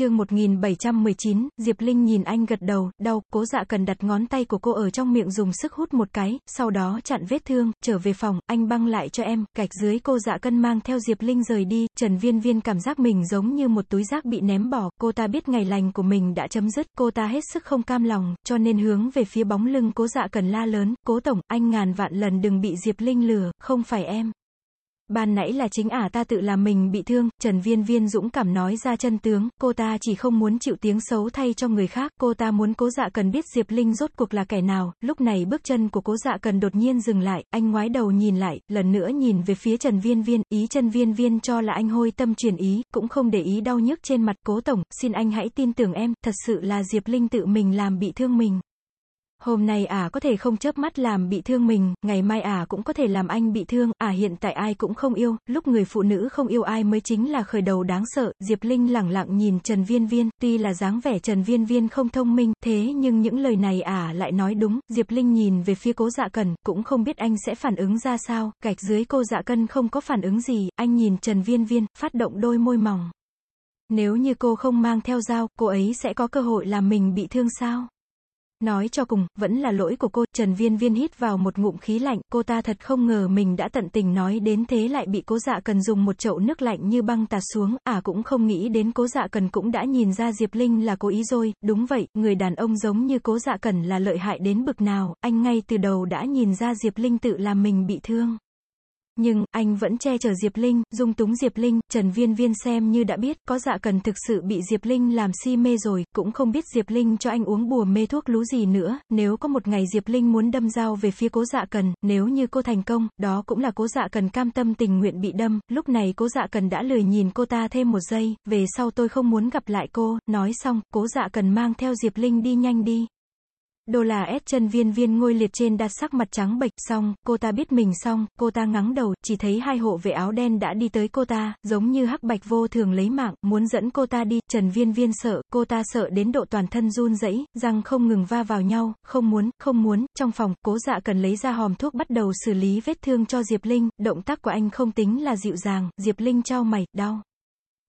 chương 1719, Diệp Linh nhìn anh gật đầu, đau, cố dạ cần đặt ngón tay của cô ở trong miệng dùng sức hút một cái, sau đó chặn vết thương, trở về phòng, anh băng lại cho em, gạch dưới cô dạ cân mang theo Diệp Linh rời đi, Trần Viên Viên cảm giác mình giống như một túi rác bị ném bỏ, cô ta biết ngày lành của mình đã chấm dứt, cô ta hết sức không cam lòng, cho nên hướng về phía bóng lưng cố dạ cần la lớn, cố tổng, anh ngàn vạn lần đừng bị Diệp Linh lừa, không phải em. Ban nãy là chính ả ta tự làm mình bị thương, Trần Viên Viên dũng cảm nói ra chân tướng, cô ta chỉ không muốn chịu tiếng xấu thay cho người khác, cô ta muốn cố dạ cần biết Diệp Linh rốt cuộc là kẻ nào, lúc này bước chân của cố dạ cần đột nhiên dừng lại, anh ngoái đầu nhìn lại, lần nữa nhìn về phía Trần Viên Viên, ý Trần Viên Viên cho là anh hôi tâm truyền ý, cũng không để ý đau nhức trên mặt, cố tổng, xin anh hãy tin tưởng em, thật sự là Diệp Linh tự mình làm bị thương mình. Hôm nay ả à có thể không chớp mắt làm bị thương mình, ngày mai ả à cũng có thể làm anh bị thương, ả à hiện tại ai cũng không yêu, lúc người phụ nữ không yêu ai mới chính là khởi đầu đáng sợ, Diệp Linh lẳng lặng nhìn Trần Viên Viên, tuy là dáng vẻ Trần Viên Viên không thông minh, thế nhưng những lời này ả lại nói đúng, Diệp Linh nhìn về phía cố dạ cần, cũng không biết anh sẽ phản ứng ra sao, gạch dưới cô dạ cân không có phản ứng gì, anh nhìn Trần Viên Viên, phát động đôi môi mỏng. Nếu như cô không mang theo dao, cô ấy sẽ có cơ hội làm mình bị thương sao? Nói cho cùng, vẫn là lỗi của cô, Trần Viên Viên hít vào một ngụm khí lạnh, cô ta thật không ngờ mình đã tận tình nói đến thế lại bị cố dạ cần dùng một chậu nước lạnh như băng tạt xuống, à cũng không nghĩ đến cố dạ cần cũng đã nhìn ra Diệp Linh là cố ý rồi, đúng vậy, người đàn ông giống như cố dạ cần là lợi hại đến bực nào, anh ngay từ đầu đã nhìn ra Diệp Linh tự làm mình bị thương. Nhưng, anh vẫn che chở Diệp Linh, dung túng Diệp Linh, Trần Viên Viên xem như đã biết, có dạ cần thực sự bị Diệp Linh làm si mê rồi, cũng không biết Diệp Linh cho anh uống bùa mê thuốc lú gì nữa, nếu có một ngày Diệp Linh muốn đâm dao về phía cố dạ cần, nếu như cô thành công, đó cũng là cố dạ cần cam tâm tình nguyện bị đâm, lúc này cố dạ cần đã lười nhìn cô ta thêm một giây, về sau tôi không muốn gặp lại cô, nói xong, cố dạ cần mang theo Diệp Linh đi nhanh đi. Đô la S chân viên viên ngôi liệt trên đặt sắc mặt trắng bệch xong, cô ta biết mình xong, cô ta ngắng đầu, chỉ thấy hai hộ vệ áo đen đã đi tới cô ta, giống như hắc bạch vô thường lấy mạng, muốn dẫn cô ta đi, trần viên viên sợ, cô ta sợ đến độ toàn thân run rẩy, răng không ngừng va vào nhau, không muốn, không muốn, trong phòng, cố dạ cần lấy ra hòm thuốc bắt đầu xử lý vết thương cho Diệp Linh, động tác của anh không tính là dịu dàng, Diệp Linh trao mày, đau.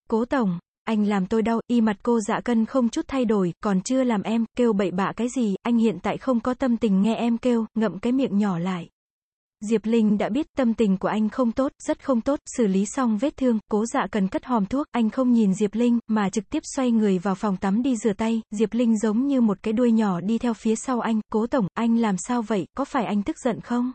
Cố tổng, anh làm tôi đau, y mặt cô dạ cân không chút thay đổi, còn chưa làm em, kêu bậy bạ cái gì, anh hiện tại không có tâm tình nghe em kêu, ngậm cái miệng nhỏ lại. Diệp Linh đã biết tâm tình của anh không tốt, rất không tốt, xử lý xong vết thương, cố dạ cần cất hòm thuốc, anh không nhìn Diệp Linh, mà trực tiếp xoay người vào phòng tắm đi rửa tay, Diệp Linh giống như một cái đuôi nhỏ đi theo phía sau anh, cố tổng, anh làm sao vậy, có phải anh tức giận không?